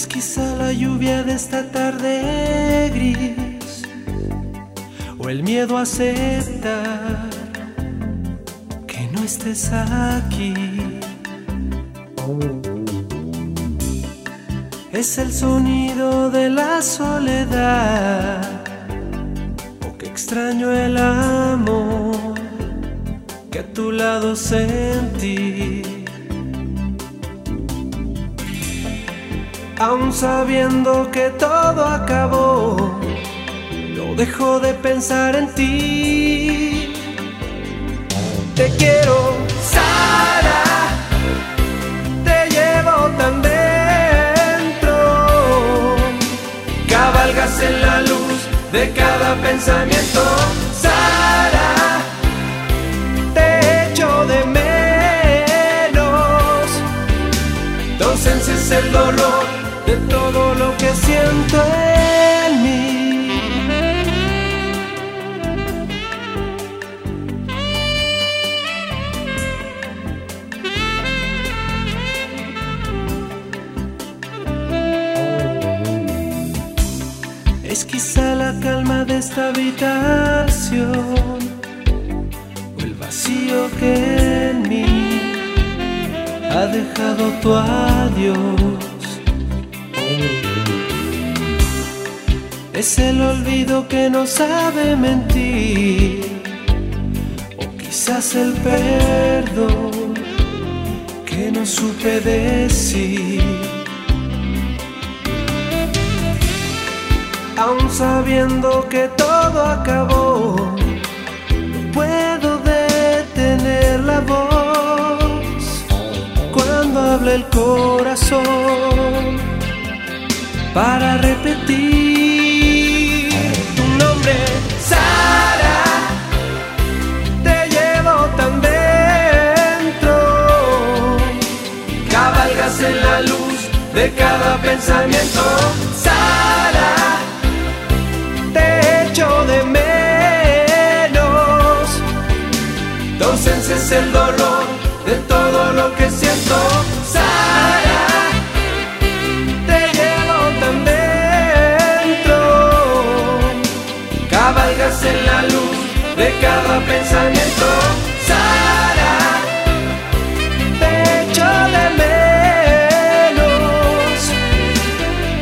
Es quizá la lluvia de esta tarde gris o el miedo a aceptar que no estés aquí. Es el sonido de la soledad o que extraño el amor que a tu lado sentí. Aún sabiendo que todo acabó, no dejo de pensar en ti. Te quiero, Sara, te llevo tan dentro. Cabalgas en la luz de cada pensamiento, Sara. Te echo de menos. El dolor de todo lo que siento en mí. Es quizá la calma de esta habitación o el vacío que en mí ha dejado tu adiós. Es el olvido que no sabe mentir, o quizás el perdón que no supe decir. Aún sabiendo que todo acabó, no puedo detener la voz cuando habla el corazón para repetir tu nombre, Sara. Te llevo tan dentro, cabalgas en la luz de cada pensamiento, Sara. Te echo de menos, tu el dolor de todo lo que siento, cabalgas en la luz de cada pensamiento, Sara. Te de menos,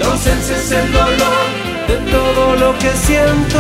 ausencia es el dolor de todo lo que siento